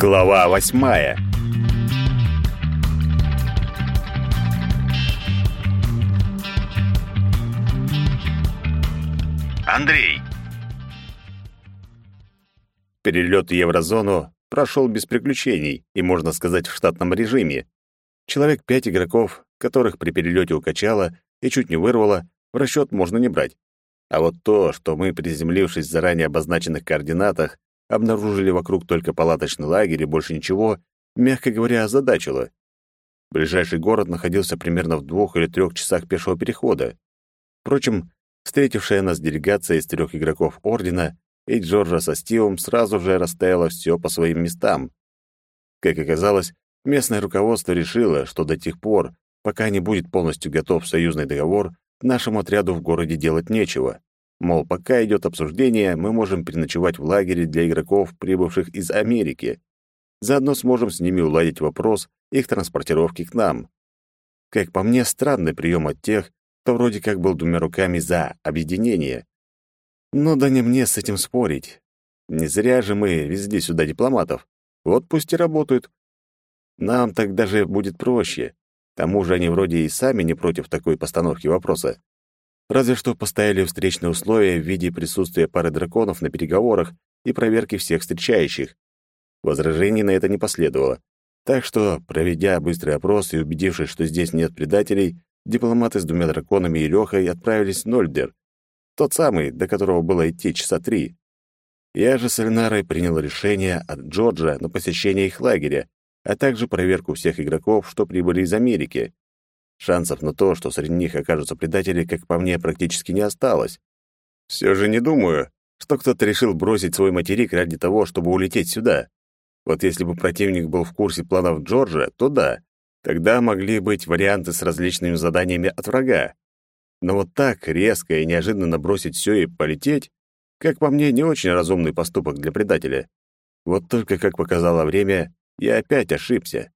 Глава восьмая Андрей Перелет в еврозону прошел без приключений и, можно сказать, в штатном режиме. Человек пять игроков, которых при перелете укачало и чуть не вырвало, в расчет можно не брать. А вот то, что мы, приземлившись в заранее обозначенных координатах, обнаружили вокруг только палаточный лагерь и больше ничего, мягко говоря, озадачило. Ближайший город находился примерно в двух или трех часах пешего перехода. Впрочем, встретившая нас делегация из трех игроков Ордена и Джорджа со Стивом сразу же расставила все по своим местам. Как оказалось, местное руководство решило, что до тех пор, пока не будет полностью готов союзный договор, нашему отряду в городе делать нечего. Мол, пока идет обсуждение, мы можем переночевать в лагере для игроков, прибывших из Америки. Заодно сможем с ними уладить вопрос их транспортировки к нам. Как по мне, странный прием от тех, кто вроде как был двумя руками за объединение. Но да не мне с этим спорить. Не зря же мы везли сюда дипломатов. Вот пусть и работают. Нам так даже будет проще. К тому же они вроде и сами не против такой постановки вопроса. Разве что поставили встречные условия в виде присутствия пары драконов на переговорах и проверки всех встречающих. Возражений на это не последовало. Так что, проведя быстрый опрос и убедившись, что здесь нет предателей, дипломаты с двумя драконами и Лёхой отправились в Нольдер, тот самый, до которого было идти часа три. Я же с Эльнарой принял решение от Джорджа на посещение их лагеря, а также проверку всех игроков, что прибыли из Америки. Шансов на то, что среди них окажутся предатели, как по мне, практически не осталось. Все же не думаю, что кто-то решил бросить свой материк ради того, чтобы улететь сюда. Вот если бы противник был в курсе планов Джорджа, то да, тогда могли быть варианты с различными заданиями от врага. Но вот так резко и неожиданно бросить все и полететь, как по мне, не очень разумный поступок для предателя. Вот только, как показало время, я опять ошибся.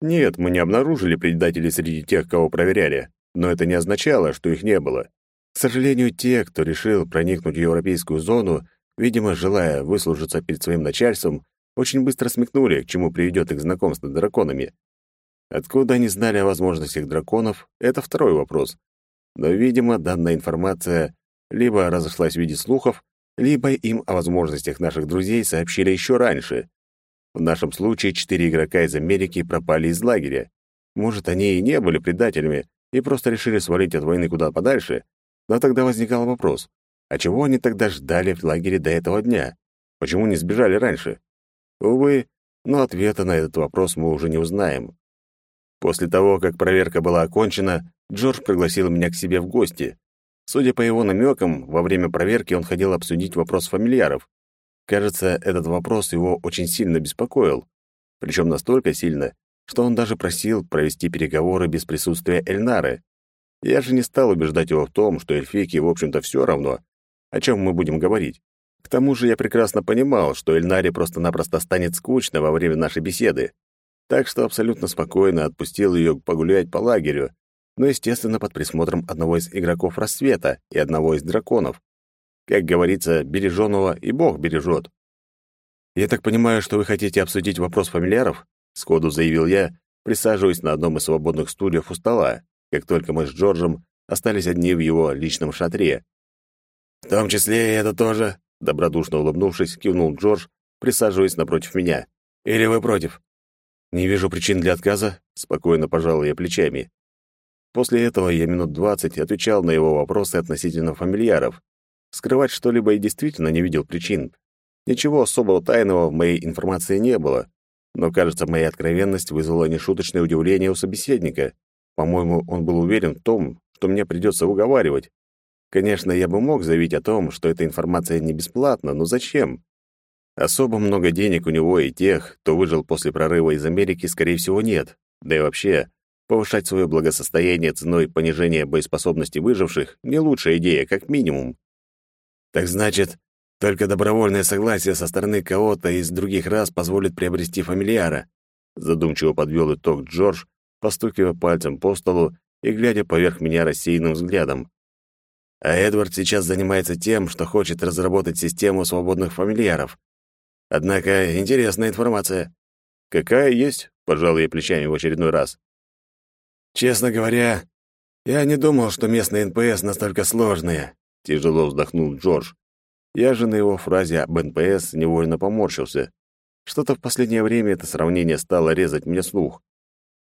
Нет, мы не обнаружили предателей среди тех, кого проверяли, но это не означало, что их не было. К сожалению, те, кто решил проникнуть в европейскую зону, видимо, желая выслужиться перед своим начальством, очень быстро смекнули, к чему приведет их знакомство с драконами. Откуда они знали о возможностях драконов, это второй вопрос. Но, видимо, данная информация либо разошлась в виде слухов, либо им о возможностях наших друзей сообщили еще раньше. В нашем случае четыре игрока из Америки пропали из лагеря. Может, они и не были предателями и просто решили свалить от войны куда подальше, но тогда возникал вопрос, а чего они тогда ждали в лагере до этого дня? Почему не сбежали раньше? Увы, но ответа на этот вопрос мы уже не узнаем. После того, как проверка была окончена, Джордж пригласил меня к себе в гости. Судя по его намекам, во время проверки он хотел обсудить вопрос фамильяров. Кажется, этот вопрос его очень сильно беспокоил. Причем настолько сильно, что он даже просил провести переговоры без присутствия Эльнары. Я же не стал убеждать его в том, что эльфийке, в общем-то, все равно, о чем мы будем говорить. К тому же я прекрасно понимал, что Эльнаре просто-напросто станет скучно во время нашей беседы. Так что абсолютно спокойно отпустил ее погулять по лагерю, но, естественно, под присмотром одного из игроков рассвета и одного из драконов. Как говорится, береженого и Бог бережет. «Я так понимаю, что вы хотите обсудить вопрос фамильяров?» — сходу заявил я, присаживаясь на одном из свободных стульев у стола, как только мы с Джорджем остались одни в его личном шатре. «В том числе и это тоже», — добродушно улыбнувшись, кивнул Джордж, присаживаясь напротив меня. «Или вы против?» «Не вижу причин для отказа», — спокойно пожал я плечами. После этого я минут двадцать отвечал на его вопросы относительно фамильяров, Скрывать что-либо и действительно не видел причин. Ничего особого тайного в моей информации не было, но, кажется, моя откровенность вызвала нешуточное удивление у собеседника. По-моему, он был уверен в том, что мне придется уговаривать. Конечно, я бы мог заявить о том, что эта информация не бесплатна, но зачем? Особо много денег у него и тех, кто выжил после прорыва из Америки, скорее всего, нет. Да и вообще, повышать свое благосостояние ценой понижения боеспособности выживших — не лучшая идея, как минимум. Так значит, только добровольное согласие со стороны кого-то из других рас позволит приобрести фамильяра. Задумчиво подвел итог Джордж, постукивая пальцем по столу и глядя поверх меня рассеянным взглядом. А Эдвард сейчас занимается тем, что хочет разработать систему свободных фамильяров. Однако интересная информация. Какая есть, пожал я плечами в очередной раз. Честно говоря, я не думал, что местные НПС настолько сложные, тяжело вздохнул Джордж. Я же на его фразе об НПС невольно поморщился. Что-то в последнее время это сравнение стало резать мне слух.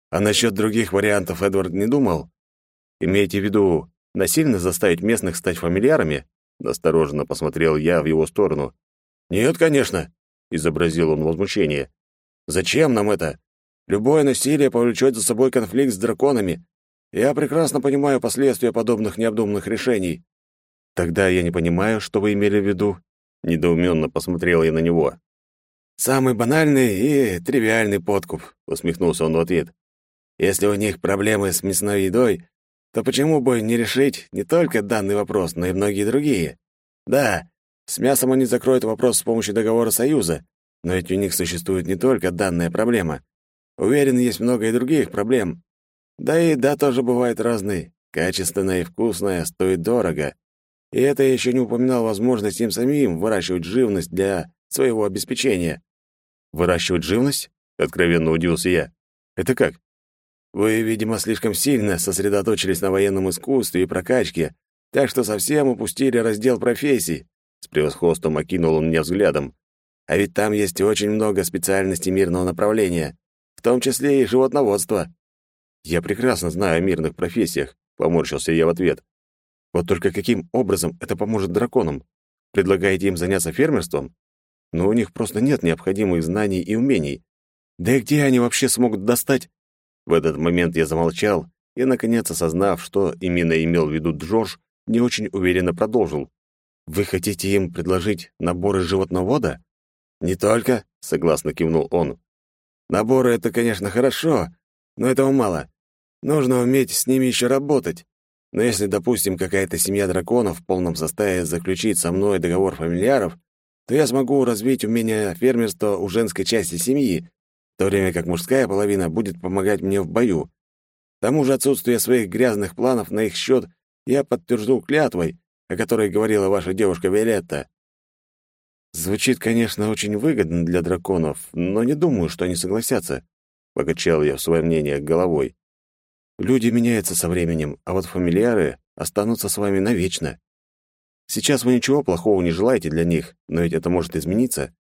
А насчет других вариантов Эдвард не думал? Имейте в виду, насильно заставить местных стать фамильярами? Настороженно посмотрел я в его сторону. Нет, конечно, изобразил он возмущение. Зачем нам это? Любое насилие повлечет за собой конфликт с драконами. Я прекрасно понимаю последствия подобных необдуманных решений. Тогда я не понимаю, что вы имели в виду. Недоуменно посмотрел я на него. Самый банальный и тривиальный подкуп, усмехнулся он в ответ. Если у них проблемы с мясной едой, то почему бы не решить не только данный вопрос, но и многие другие? Да, с мясом они закроют вопрос с помощью договора союза, но ведь у них существует не только данная проблема. Уверен, есть много и других проблем. Да и еда тоже бывает разной. Качественная и вкусная стоит дорого. И это я еще не упоминал возможность им самим выращивать живность для своего обеспечения. Выращивать живность? Откровенно удивился я. Это как? Вы, видимо, слишком сильно сосредоточились на военном искусстве и прокачке, так что совсем упустили раздел профессий. С превосходством окинул он меня взглядом. А ведь там есть очень много специальностей мирного направления в том числе и животноводство. Я прекрасно знаю о мирных профессиях, поморщился я в ответ. Вот только каким образом это поможет драконам? Предлагаете им заняться фермерством? Но у них просто нет необходимых знаний и умений. Да и где они вообще смогут достать? В этот момент я замолчал и, наконец, осознав, что именно имел в виду Джордж, не очень уверенно продолжил. «Вы хотите им предложить наборы животновода?» «Не только», — согласно кивнул он. Наборы — это, конечно, хорошо, но этого мало. Нужно уметь с ними еще работать. Но если, допустим, какая-то семья драконов в полном составе заключит со мной договор фамильяров, то я смогу развить умение фермерства у женской части семьи, в то время как мужская половина будет помогать мне в бою. К тому же отсутствие своих грязных планов на их счет я подтвержду клятвой, о которой говорила ваша девушка Виолетта. Звучит, конечно, очень выгодно для драконов, но не думаю, что они согласятся, покачал я в сомнении головой. Люди меняются со временем, а вот фамильяры останутся с вами навечно. Сейчас вы ничего плохого не желаете для них, но ведь это может измениться.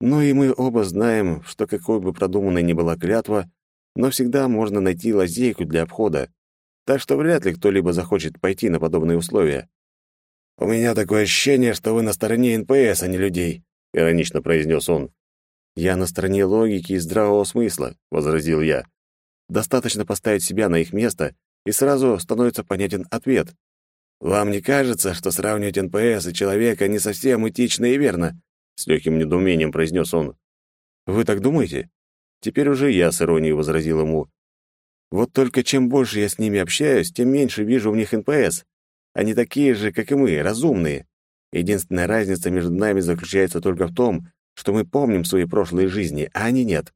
Ну и мы оба знаем, что какой бы продуманной ни была клятва, но всегда можно найти лазейку для обхода. Так что вряд ли кто-либо захочет пойти на подобные условия. «У меня такое ощущение, что вы на стороне НПС, а не людей», — иронично произнес он. «Я на стороне логики и здравого смысла», — возразил я. «Достаточно поставить себя на их место, и сразу становится понятен ответ. Вам не кажется, что сравнивать НПС и человека не совсем этично и верно?» — с легким недоумением произнес он. «Вы так думаете?» Теперь уже я с иронией возразил ему. «Вот только чем больше я с ними общаюсь, тем меньше вижу в них НПС. Они такие же, как и мы, разумные. Единственная разница между нами заключается только в том, что мы помним свои прошлые жизни, а они нет.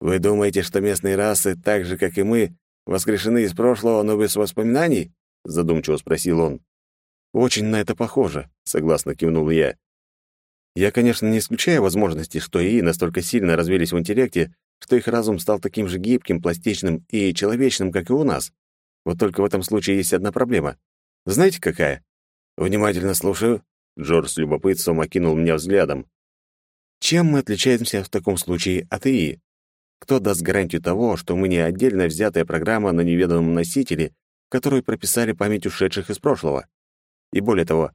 Вы думаете, что местные расы, так же, как и мы, воскрешены из прошлого, но без воспоминаний? Задумчиво спросил он. Очень на это похоже, согласно кивнул я. Я, конечно, не исключаю возможности, что ИИ настолько сильно развились в интеллекте, что их разум стал таким же гибким, пластичным и человечным, как и у нас. Вот только в этом случае есть одна проблема. Знаете, какая? Внимательно слушаю. Джордж с любопытством окинул меня взглядом. Чем мы отличаемся в таком случае от ИИ? Кто даст гарантию того, что мы не отдельно взятая программа на неведомом носителе, в которой прописали память ушедших из прошлого? И более того,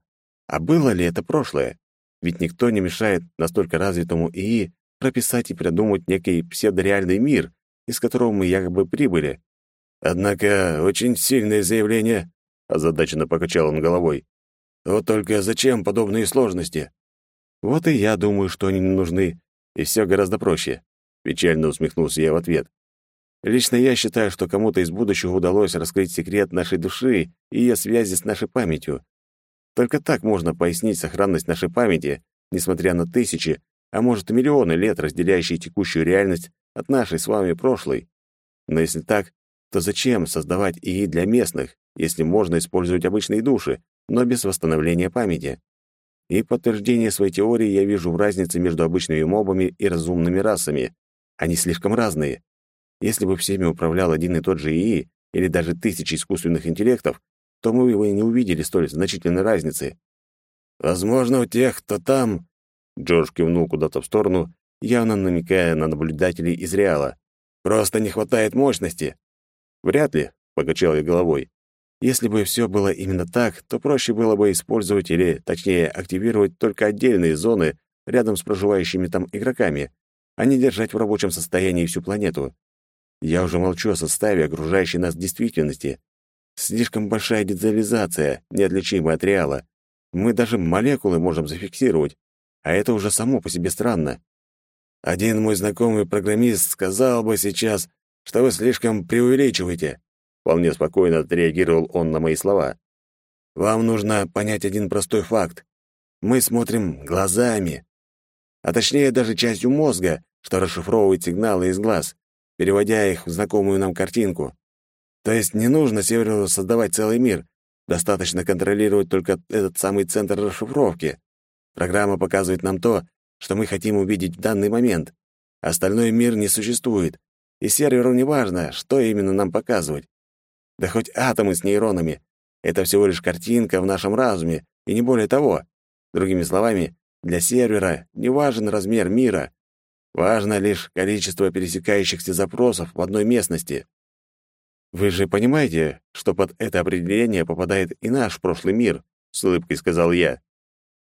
а было ли это прошлое? Ведь никто не мешает настолько развитому ИИ прописать и придумать некий псевдореальный мир, из которого мы якобы прибыли. Однако очень сильное заявление, озадаченно покачал он головой. Вот только зачем подобные сложности? Вот и я думаю, что они не нужны, и все гораздо проще. Печально усмехнулся я в ответ. Лично я считаю, что кому-то из будущего удалось раскрыть секрет нашей души и ее связи с нашей памятью. Только так можно пояснить сохранность нашей памяти, несмотря на тысячи, а может и миллионы лет, разделяющие текущую реальность от нашей с вами прошлой. Но если так, то зачем создавать ИИ для местных, если можно использовать обычные души, но без восстановления памяти? И подтверждение своей теории я вижу в разнице между обычными мобами и разумными расами. Они слишком разные. Если бы всеми управлял один и тот же ИИ, или даже тысячи искусственных интеллектов, то мы бы не увидели столь значительной разницы. Возможно, у тех, кто там... Джордж кивнул куда-то в сторону, явно намекая на наблюдателей из Реала. Просто не хватает мощности. Вряд ли, покачал я головой. Если бы все было именно так, то проще было бы использовать или, точнее, активировать только отдельные зоны рядом с проживающими там игроками, а не держать в рабочем состоянии всю планету. Я уже молчу о составе, окружающей нас действительности. Слишком большая детализация, неотличимая от реала. Мы даже молекулы можем зафиксировать, а это уже само по себе странно. Один мой знакомый программист сказал бы сейчас, что вы слишком преувеличиваете. Вполне спокойно отреагировал он на мои слова. Вам нужно понять один простой факт. Мы смотрим глазами, а точнее даже частью мозга, что расшифровывает сигналы из глаз переводя их в знакомую нам картинку. То есть не нужно Северу создавать целый мир, достаточно контролировать только этот самый центр расшифровки. Программа показывает нам то, что мы хотим увидеть в данный момент. Остальной мир не существует, и серверу не важно, что именно нам показывать. Да хоть атомы с нейронами — это всего лишь картинка в нашем разуме, и не более того. Другими словами, для сервера не важен размер мира, Важно лишь количество пересекающихся запросов в одной местности. Вы же понимаете, что под это определение попадает и наш прошлый мир, с улыбкой сказал я.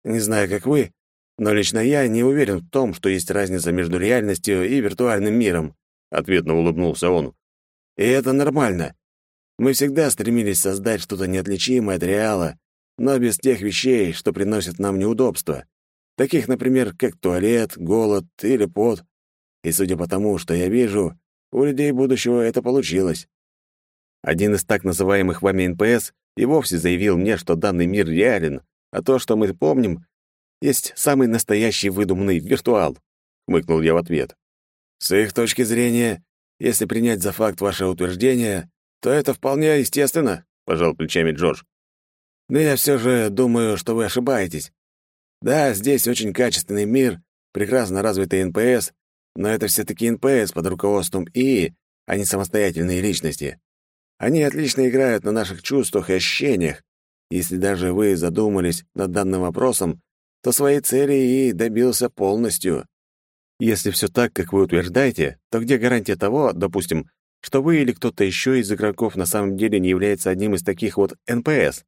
Не знаю, как вы, но лично я не уверен в том, что есть разница между реальностью и виртуальным миром, ответно улыбнулся он. И это нормально. Мы всегда стремились создать что-то неотличимое от реала, но без тех вещей, что приносят нам неудобства таких, например, как туалет, голод или пот. И судя по тому, что я вижу, у людей будущего это получилось. Один из так называемых вами НПС и вовсе заявил мне, что данный мир реален, а то, что мы помним, есть самый настоящий выдуманный виртуал, хмыкнул я в ответ. С их точки зрения, если принять за факт ваше утверждение, то это вполне естественно, пожал плечами Джордж. Но я все же думаю, что вы ошибаетесь. Да, здесь очень качественный мир, прекрасно развитые НПС, но это все-таки НПС под руководством ИИ, а не самостоятельные личности. Они отлично играют на наших чувствах и ощущениях. Если даже вы задумались над данным вопросом, то своей цели ИИ добился полностью. Если все так, как вы утверждаете, то где гарантия того, допустим, что вы или кто-то еще из игроков на самом деле не является одним из таких вот НПС?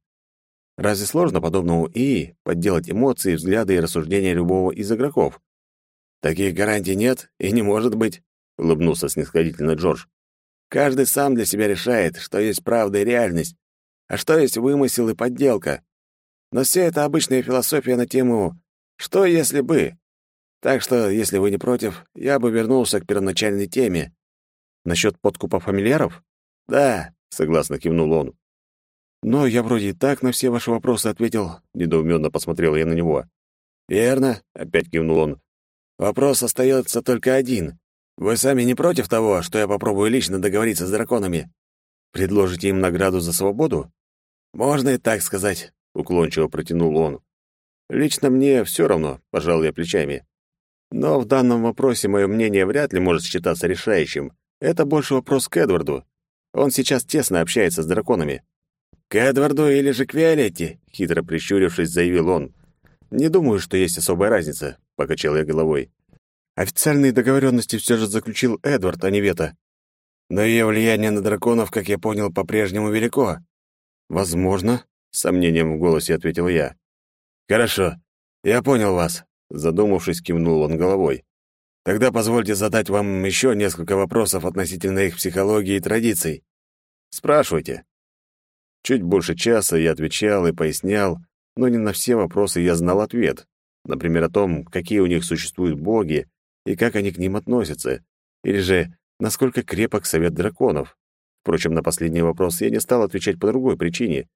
Разве сложно подобному ИИ подделать эмоции, взгляды и рассуждения любого из игроков? Таких гарантий нет и не может быть, улыбнулся снисходительно Джордж. Каждый сам для себя решает, что есть правда и реальность, а что есть вымысел и подделка. Но все это обычная философия на тему «что если бы?». Так что, если вы не против, я бы вернулся к первоначальной теме. Насчет подкупа фамильяров? Да, согласно кивнул он. «Но я вроде и так на все ваши вопросы ответил», — недоуменно посмотрел я на него. «Верно», — опять кивнул он. «Вопрос остается только один. Вы сами не против того, что я попробую лично договориться с драконами? Предложите им награду за свободу?» «Можно и так сказать», — уклончиво протянул он. «Лично мне все равно», — пожал я плечами. «Но в данном вопросе мое мнение вряд ли может считаться решающим. Это больше вопрос к Эдварду. Он сейчас тесно общается с драконами. «К Эдварду или же к Виолетте?» — хитро прищурившись, заявил он. «Не думаю, что есть особая разница», — покачал я головой. «Официальные договоренности все же заключил Эдвард, а не Вета. Но ее влияние на драконов, как я понял, по-прежнему велико». «Возможно», — с сомнением в голосе ответил я. «Хорошо, я понял вас», — задумавшись, кивнул он головой. «Тогда позвольте задать вам еще несколько вопросов относительно их психологии и традиций». «Спрашивайте», Чуть больше часа я отвечал и пояснял, но не на все вопросы я знал ответ. Например, о том, какие у них существуют боги и как они к ним относятся, или же насколько крепок совет драконов. Впрочем, на последний вопрос я не стал отвечать по другой причине.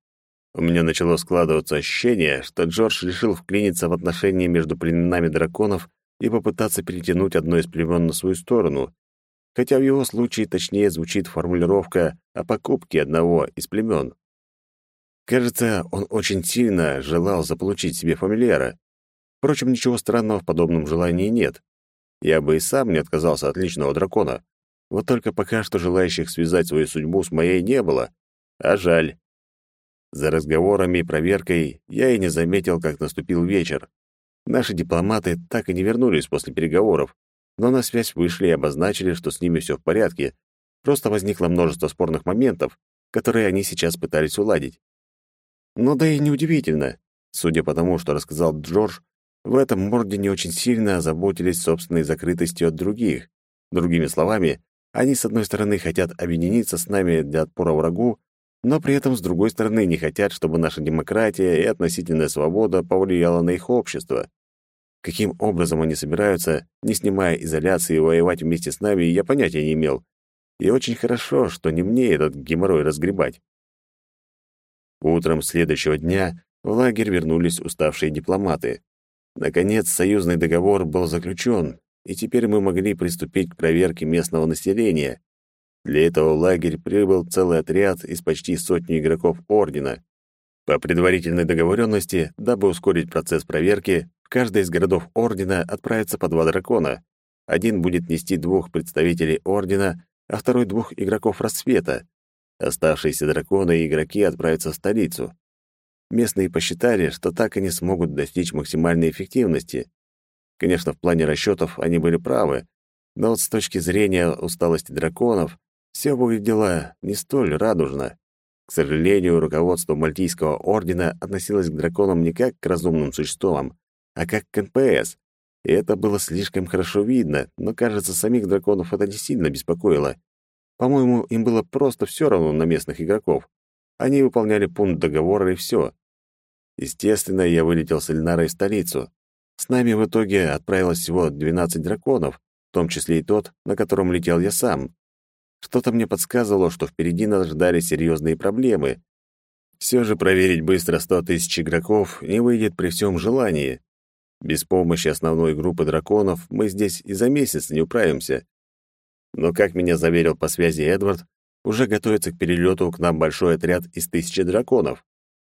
У меня начало складываться ощущение, что Джордж решил вклиниться в отношения между племенами драконов и попытаться перетянуть одно из племен на свою сторону, хотя в его случае точнее звучит формулировка о покупке одного из племен. Кажется, он очень сильно желал заполучить себе фамильяра, Впрочем, ничего странного в подобном желании нет. Я бы и сам не отказался от личного дракона. Вот только пока что желающих связать свою судьбу с моей не было. А жаль. За разговорами и проверкой я и не заметил, как наступил вечер. Наши дипломаты так и не вернулись после переговоров, но на связь вышли и обозначили, что с ними все в порядке. Просто возникло множество спорных моментов, которые они сейчас пытались уладить. Но да и неудивительно. Судя по тому, что рассказал Джордж, в этом ордене очень сильно озаботились собственной закрытостью от других. Другими словами, они, с одной стороны, хотят объединиться с нами для отпора врагу, но при этом, с другой стороны, не хотят, чтобы наша демократия и относительная свобода повлияла на их общество. Каким образом они собираются, не снимая изоляции, воевать вместе с нами, я понятия не имел. И очень хорошо, что не мне этот геморрой разгребать. Утром следующего дня в лагерь вернулись уставшие дипломаты. Наконец, союзный договор был заключен, и теперь мы могли приступить к проверке местного населения. Для этого в лагерь прибыл целый отряд из почти сотни игроков Ордена. По предварительной договоренности, дабы ускорить процесс проверки, в каждый из городов Ордена отправится по два дракона. Один будет нести двух представителей Ордена, а второй — двух игроков Рассвета. Оставшиеся драконы и игроки отправятся в столицу. Местные посчитали, что так они смогут достичь максимальной эффективности. Конечно, в плане расчетов они были правы, но вот с точки зрения усталости драконов все выглядело не столь радужно. К сожалению, руководство Мальтийского ордена относилось к драконам не как к разумным существам, а как к НПС. И это было слишком хорошо видно, но, кажется, самих драконов это не сильно беспокоило. По-моему, им было просто все равно на местных игроков. Они выполняли пункт договора и все. Естественно, я вылетел с Эльнарой в столицу. С нами в итоге отправилось всего 12 драконов, в том числе и тот, на котором летел я сам. Что-то мне подсказывало, что впереди нас ждали серьезные проблемы. Все же проверить быстро сто тысяч игроков не выйдет при всем желании. Без помощи основной группы драконов мы здесь и за месяц не управимся. Но, как меня заверил по связи Эдвард, уже готовится к перелету к нам большой отряд из тысячи драконов.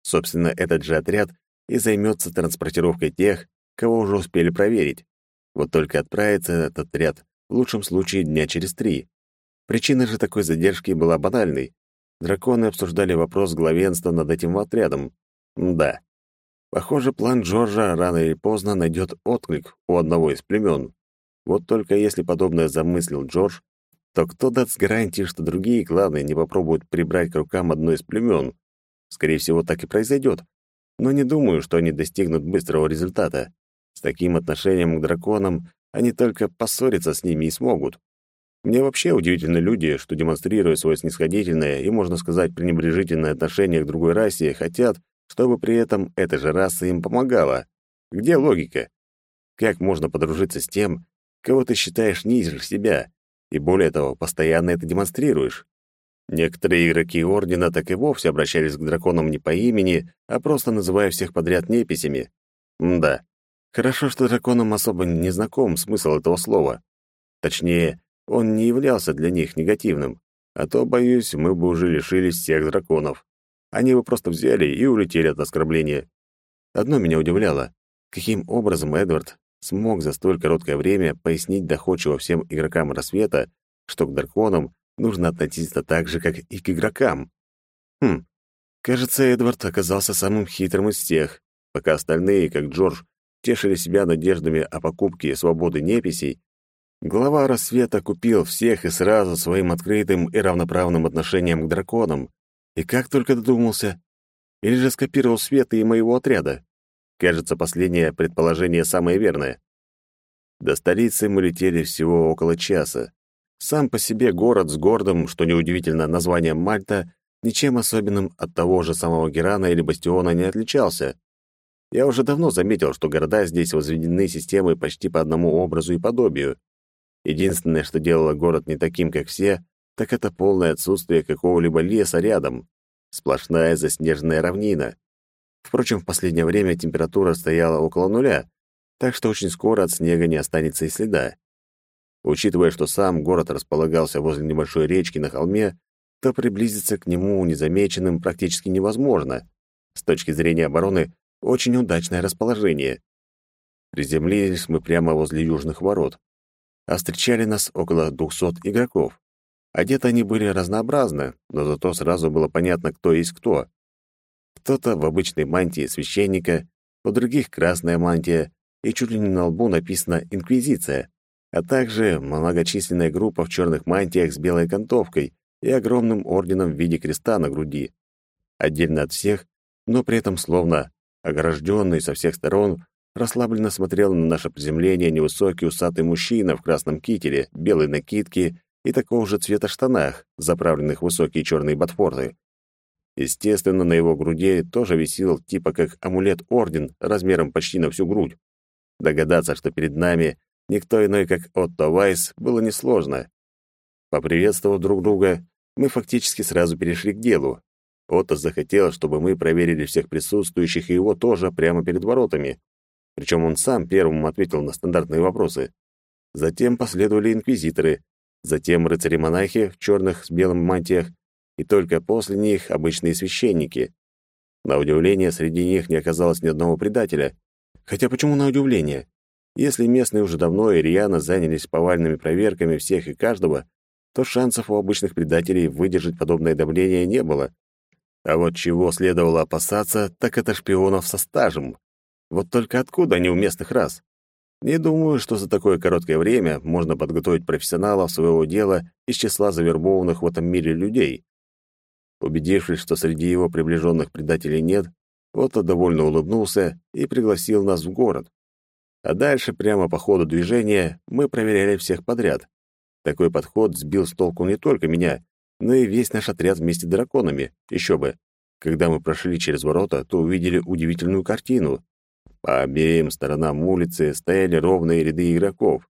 Собственно, этот же отряд и займется транспортировкой тех, кого уже успели проверить. Вот только отправится этот отряд в лучшем случае дня через три. Причина же такой задержки была банальной. Драконы обсуждали вопрос главенства над этим отрядом. Да. Похоже, план Джорджа рано или поздно найдет отклик у одного из племен. Вот только если подобное замыслил Джордж, то кто даст гарантии, что другие кланы не попробуют прибрать к рукам одно из племен? Скорее всего, так и произойдет. Но не думаю, что они достигнут быстрого результата. С таким отношением к драконам они только поссориться с ними и смогут. Мне вообще удивительны люди, что, демонстрируя свое снисходительное и, можно сказать, пренебрежительное отношение к другой расе, хотят, чтобы при этом эта же раса им помогала. Где логика? Как можно подружиться с тем, кого ты считаешь ниже себя, и более того, постоянно это демонстрируешь? Некоторые игроки Ордена так и вовсе обращались к драконам не по имени, а просто называя всех подряд неписями. Да. Хорошо, что драконам особо не знаком смысл этого слова. Точнее, он не являлся для них негативным, а то, боюсь, мы бы уже лишились всех драконов. Они бы просто взяли и улетели от оскорбления. Одно меня удивляло. Каким образом Эдвард смог за столь короткое время пояснить доходчиво всем игрокам рассвета, что к драконам нужно относиться так же, как и к игрокам? Хм, кажется, Эдвард оказался самым хитрым из всех, пока остальные, как Джордж, тешили себя надеждами о покупке свободы неписей, Глава рассвета купил всех и сразу своим открытым и равноправным отношением к драконам. И как только додумался. Или же скопировал Света и моего отряда. Кажется, последнее предположение самое верное. До столицы мы летели всего около часа. Сам по себе город с гордым, что неудивительно, названием Мальта, ничем особенным от того же самого Герана или Бастиона не отличался. Я уже давно заметил, что города здесь возведены системой почти по одному образу и подобию. Единственное, что делало город не таким, как все, так это полное отсутствие какого-либо леса рядом. Сплошная заснеженная равнина. Впрочем, в последнее время температура стояла около нуля, так что очень скоро от снега не останется и следа. Учитывая, что сам город располагался возле небольшой речки на холме, то приблизиться к нему незамеченным практически невозможно. С точки зрения обороны, очень удачное расположение. Приземлились мы прямо возле южных ворот. А встречали нас около двухсот игроков. Одеты они были разнообразно, но зато сразу было понятно, кто есть кто. Кто-то в обычной мантии священника, у других красная мантия, и чуть ли не на лбу написано «Инквизиция», а также многочисленная группа в черных мантиях с белой окантовкой и огромным орденом в виде креста на груди. Отдельно от всех, но при этом словно огражденный со всех сторон, расслабленно смотрел на наше приземление невысокий усатый мужчина в красном кителе, белой накидке и такого же цвета штанах, заправленных в высокие черные ботфорты. Естественно, на его груди тоже висел типа как амулет-орден размером почти на всю грудь. Догадаться, что перед нами никто иной, как Отто Вайс, было несложно. Поприветствовав друг друга, мы фактически сразу перешли к делу. Отто захотел, чтобы мы проверили всех присутствующих и его тоже прямо перед воротами. Причем он сам первым ответил на стандартные вопросы. Затем последовали инквизиторы, затем рыцари-монахи в черных с белым мантиях, и только после них обычные священники. На удивление, среди них не оказалось ни одного предателя, Хотя почему на удивление? Если местные уже давно и рьяно занялись повальными проверками всех и каждого, то шансов у обычных предателей выдержать подобное давление не было. А вот чего следовало опасаться, так это шпионов со стажем. Вот только откуда они у местных рас? Не думаю, что за такое короткое время можно подготовить профессионалов своего дела из числа завербованных в этом мире людей. Убедившись, что среди его приближенных предателей нет, Отто довольно улыбнулся и пригласил нас в город. А дальше, прямо по ходу движения, мы проверяли всех подряд. Такой подход сбил с толку не только меня, но и весь наш отряд вместе с драконами. Еще бы. Когда мы прошли через ворота, то увидели удивительную картину. По обеим сторонам улицы стояли ровные ряды игроков.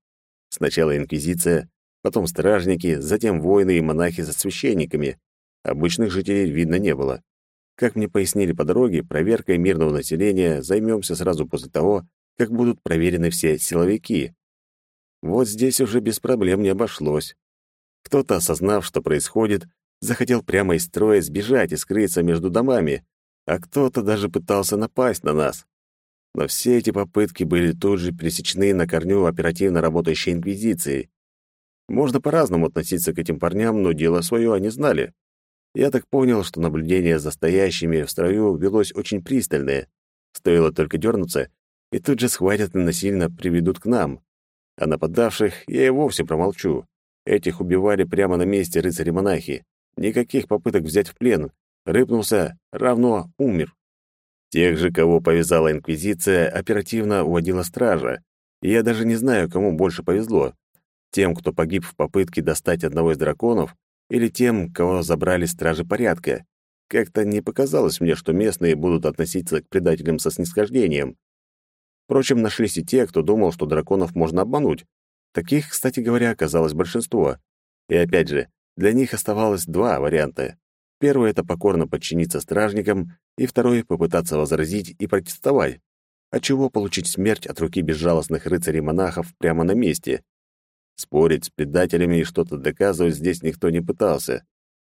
Сначала инквизиция, потом стражники, затем воины и монахи со священниками. Обычных жителей видно не было. Как мне пояснили по дороге, проверкой мирного населения займемся сразу после того, как будут проверены все силовики. Вот здесь уже без проблем не обошлось. Кто-то, осознав, что происходит, захотел прямо из строя сбежать и скрыться между домами, а кто-то даже пытался напасть на нас. Но все эти попытки были тут же пресечены на корню оперативно работающей инквизицией. Можно по-разному относиться к этим парням, но дело свое они знали. Я так понял, что наблюдение за стоящими в строю велось очень пристальное. Стоило только дернуться, и тут же схватят и насильно приведут к нам. А нападавших я и вовсе промолчу. Этих убивали прямо на месте рыцари-монахи. Никаких попыток взять в плен. Рыпнулся, равно умер. Тех же, кого повязала Инквизиция, оперативно уводила стража. И я даже не знаю, кому больше повезло. Тем, кто погиб в попытке достать одного из драконов, или тем, кого забрали стражи порядка. Как-то не показалось мне, что местные будут относиться к предателям со снисхождением. Впрочем, нашлись и те, кто думал, что драконов можно обмануть. Таких, кстати говоря, оказалось большинство. И опять же, для них оставалось два варианта. Первый — это покорно подчиниться стражникам, и второй — попытаться возразить и протестовать. А чего получить смерть от руки безжалостных рыцарей-монахов прямо на месте? Спорить с предателями и что-то доказывать здесь никто не пытался.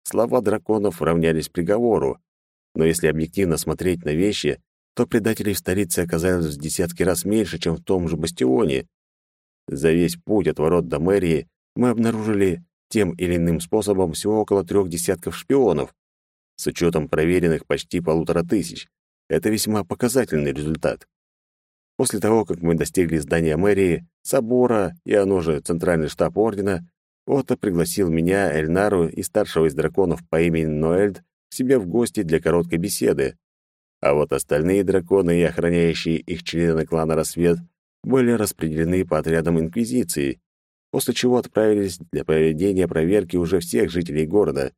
Слова драконов равнялись приговору. Но если объективно смотреть на вещи, то предателей в столице оказалось в десятки раз меньше, чем в том же бастионе. За весь путь от ворот до мэрии мы обнаружили тем или иным способом всего около трех десятков шпионов. С учетом проверенных почти полутора тысяч. Это весьма показательный результат. После того, как мы достигли здания мэрии, собора и оно же центральный штаб ордена, Отто пригласил меня, Эльнару и старшего из драконов по имени Ноэльд к себе в гости для короткой беседы. А вот остальные драконы и охраняющие их члены клана Рассвет были распределены по отрядам Инквизиции, после чего отправились для проведения проверки уже всех жителей города.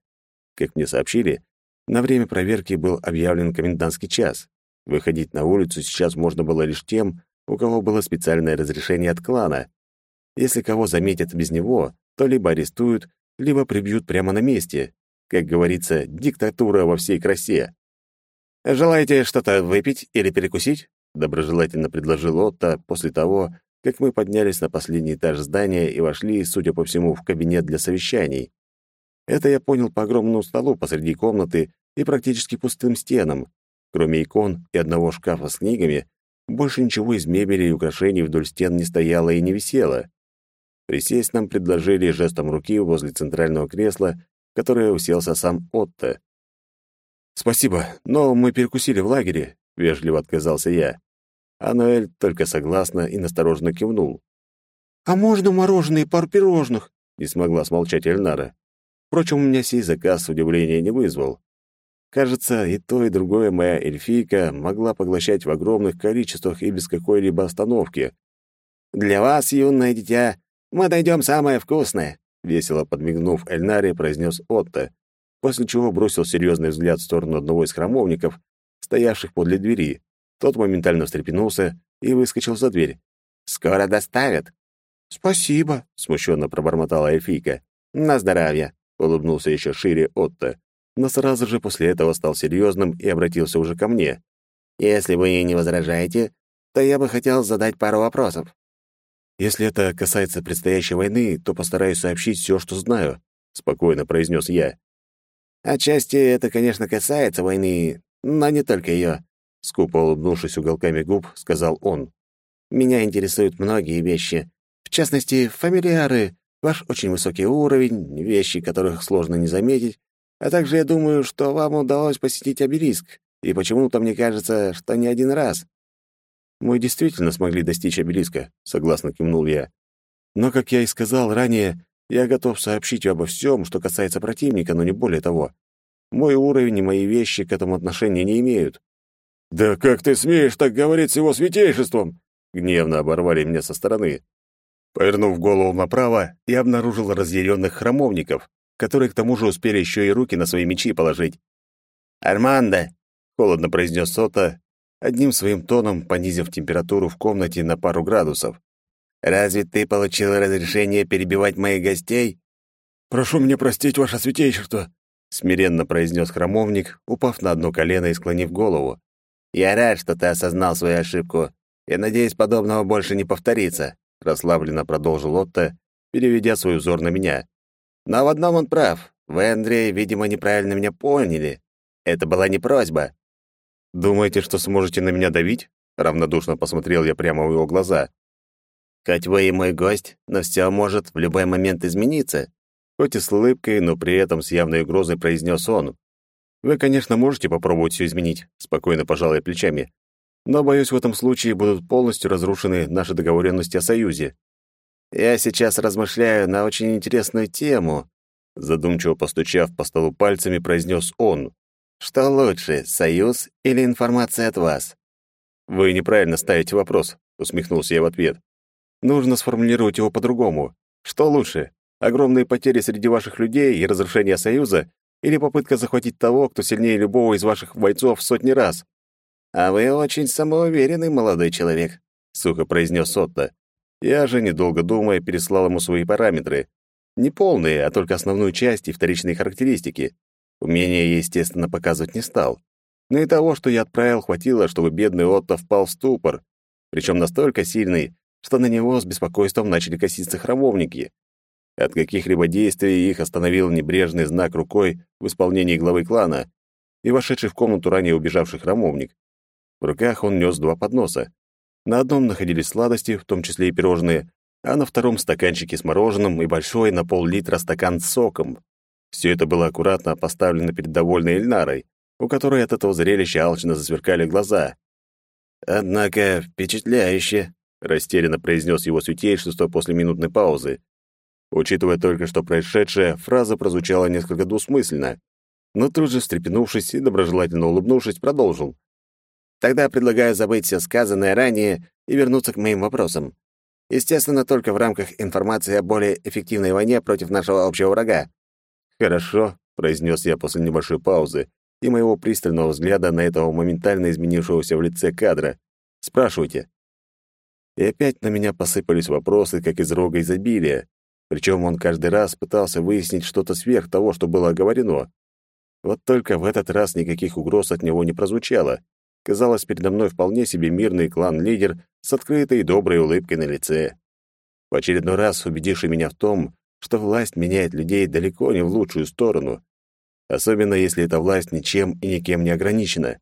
Как мне сообщили, на время проверки был объявлен комендантский час. Выходить на улицу сейчас можно было лишь тем, у кого было специальное разрешение от клана. Если кого заметят без него, то либо арестуют, либо прибьют прямо на месте. Как говорится, диктатура во всей красе. «Желаете что-то выпить или перекусить?» — доброжелательно предложил Отто после того, как мы поднялись на последний этаж здания и вошли, судя по всему, в кабинет для совещаний. Это я понял по огромному столу посреди комнаты и практически пустым стенам. Кроме икон и одного шкафа с книгами, Больше ничего из мебели и украшений вдоль стен не стояло и не висело. Присесть нам предложили жестом руки возле центрального кресла, которое уселся сам Отто. «Спасибо, но мы перекусили в лагере», — вежливо отказался я. А Ноэль только согласно и настороженно кивнул. «А можно мороженое и пару пирожных?» — не смогла смолчать Эльнара. Впрочем, у меня сей заказ удивления не вызвал. Кажется, и то, и другое моя эльфийка могла поглощать в огромных количествах и без какой-либо остановки. «Для вас, юное дитя, мы найдем самое вкусное», — весело подмигнув Эльнаре, произнес Отто, после чего бросил серьезный взгляд в сторону одного из храмовников, стоявших подле двери. Тот моментально встрепенулся и выскочил за дверь. «Скоро доставят». «Спасибо», — смущенно пробормотала эльфийка. «На здоровье», — улыбнулся еще шире Отто но сразу же после этого стал серьезным и обратился уже ко мне. «Если вы не возражаете, то я бы хотел задать пару вопросов». «Если это касается предстоящей войны, то постараюсь сообщить все, что знаю», — спокойно произнес я. «Отчасти это, конечно, касается войны, но не только ее», — скупо улыбнувшись уголками губ, сказал он. «Меня интересуют многие вещи, в частности, фамильяры, ваш очень высокий уровень, вещи, которых сложно не заметить, а также я думаю, что вам удалось посетить обелиск, и почему-то мне кажется, что не один раз». «Мы действительно смогли достичь обелиска», — согласно кивнул я. «Но, как я и сказал ранее, я готов сообщить обо всем, что касается противника, но не более того. Мой уровень и мои вещи к этому отношения не имеют». «Да как ты смеешь так говорить с его святейшеством?» Гневно оборвали меня со стороны. Повернув голову направо, я обнаружил разъяренных храмовников, которые к тому же успели еще и руки на свои мечи положить. «Армандо!» — холодно произнес Сота, одним своим тоном понизив температуру в комнате на пару градусов. «Разве ты получил разрешение перебивать моих гостей?» «Прошу меня простить, ваше святейшество», — смиренно произнес храмовник, упав на одно колено и склонив голову. «Я рад, что ты осознал свою ошибку. Я надеюсь, подобного больше не повторится», — расслабленно продолжил Отто, переведя свой взор на меня. Но в одном он прав. Вы, Андрей, видимо, неправильно меня поняли. Это была не просьба. Думаете, что сможете на меня давить? Равнодушно посмотрел я прямо в его глаза. Хоть вы и мой гость, но все может в любой момент измениться. Хоть и с улыбкой, но при этом с явной угрозой произнес он. Вы, конечно, можете попробовать все изменить, спокойно пожал я плечами. Но, боюсь, в этом случае будут полностью разрушены наши договоренности о союзе. Я сейчас размышляю на очень интересную тему, задумчиво постучав по столу пальцами, произнес он. Что лучше, союз или информация от вас? Вы неправильно ставите вопрос, усмехнулся я в ответ. Нужно сформулировать его по-другому. Что лучше? Огромные потери среди ваших людей и разрушение союза или попытка захватить того, кто сильнее любого из ваших бойцов сотни раз? А вы очень самоуверенный молодой человек, сухо произнес Отто. Я же, недолго думая, переслал ему свои параметры. Не полные, а только основную часть и вторичные характеристики. Умения я, естественно, показывать не стал. Но и того, что я отправил, хватило, чтобы бедный Отто впал в ступор. Причем настолько сильный, что на него с беспокойством начали коситься храмовники. От каких-либо действий их остановил небрежный знак рукой в исполнении главы клана и вошедший в комнату ранее убежавший храмовник. В руках он нес два подноса. На одном находились сладости, в том числе и пирожные, а на втором стаканчики с мороженым и большой на пол-литра стакан с соком. Все это было аккуратно поставлено перед довольной Эльнарой, у которой от этого зрелища алчно засверкали глаза. «Однако впечатляюще», — растерянно произнес его святейшество после минутной паузы. Учитывая только что происшедшее, фраза прозвучала несколько двусмысленно, но тут же, встрепенувшись и доброжелательно улыбнувшись, продолжил. Тогда предлагаю забыть все сказанное ранее и вернуться к моим вопросам. Естественно, только в рамках информации о более эффективной войне против нашего общего врага. «Хорошо», — произнес я после небольшой паузы и моего пристального взгляда на этого моментально изменившегося в лице кадра. «Спрашивайте». И опять на меня посыпались вопросы, как из рога изобилия. Причем он каждый раз пытался выяснить что-то сверх того, что было оговорено. Вот только в этот раз никаких угроз от него не прозвучало. Казалось, передо мной вполне себе мирный клан-лидер с открытой и доброй улыбкой на лице. В очередной раз убедивший меня в том, что власть меняет людей далеко не в лучшую сторону, особенно если эта власть ничем и никем не ограничена.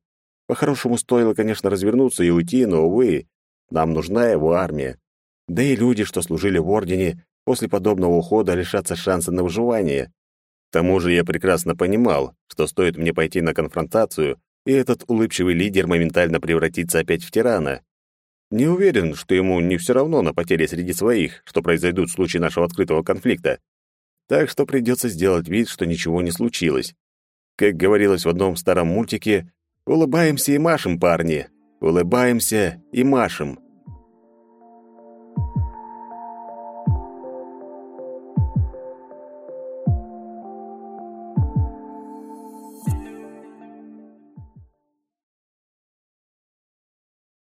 По-хорошему, стоило, конечно, развернуться и уйти, но, увы, нам нужна его армия. Да и люди, что служили в Ордене, после подобного ухода лишатся шанса на выживание. К тому же я прекрасно понимал, что стоит мне пойти на конфронтацию, и этот улыбчивый лидер моментально превратится опять в тирана. Не уверен, что ему не все равно на потери среди своих, что произойдут в случае нашего открытого конфликта. Так что придется сделать вид, что ничего не случилось. Как говорилось в одном старом мультике, «Улыбаемся и машем, парни! Улыбаемся и машем!»